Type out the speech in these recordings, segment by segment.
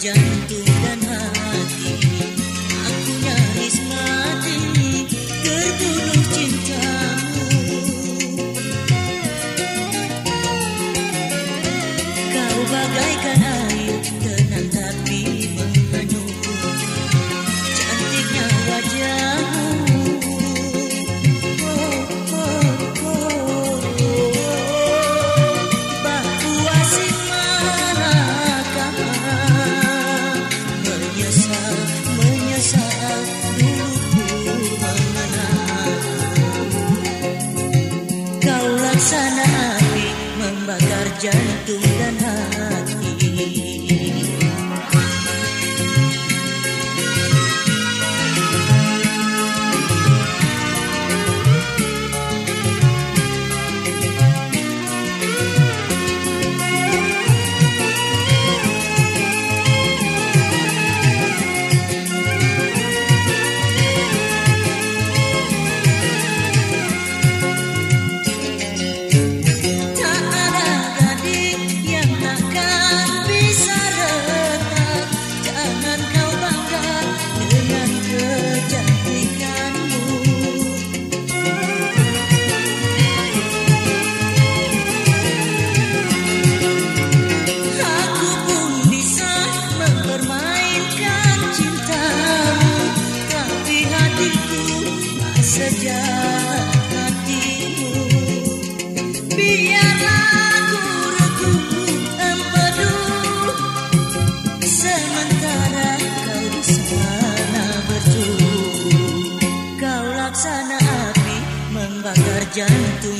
jantung jantung. Permainkan cintamu Tapi hatiku masih jauh hatimu Biarlah ku ragu empedu Sementara kau di sana berjuang Kau laksana api membakar jantung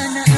जाना